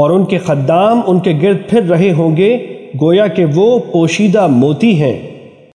اور ان کے خدام ان کے گرد پھر رہے ہوں گے، گویا کہ وہ پوشیدہ موتی ہیں۔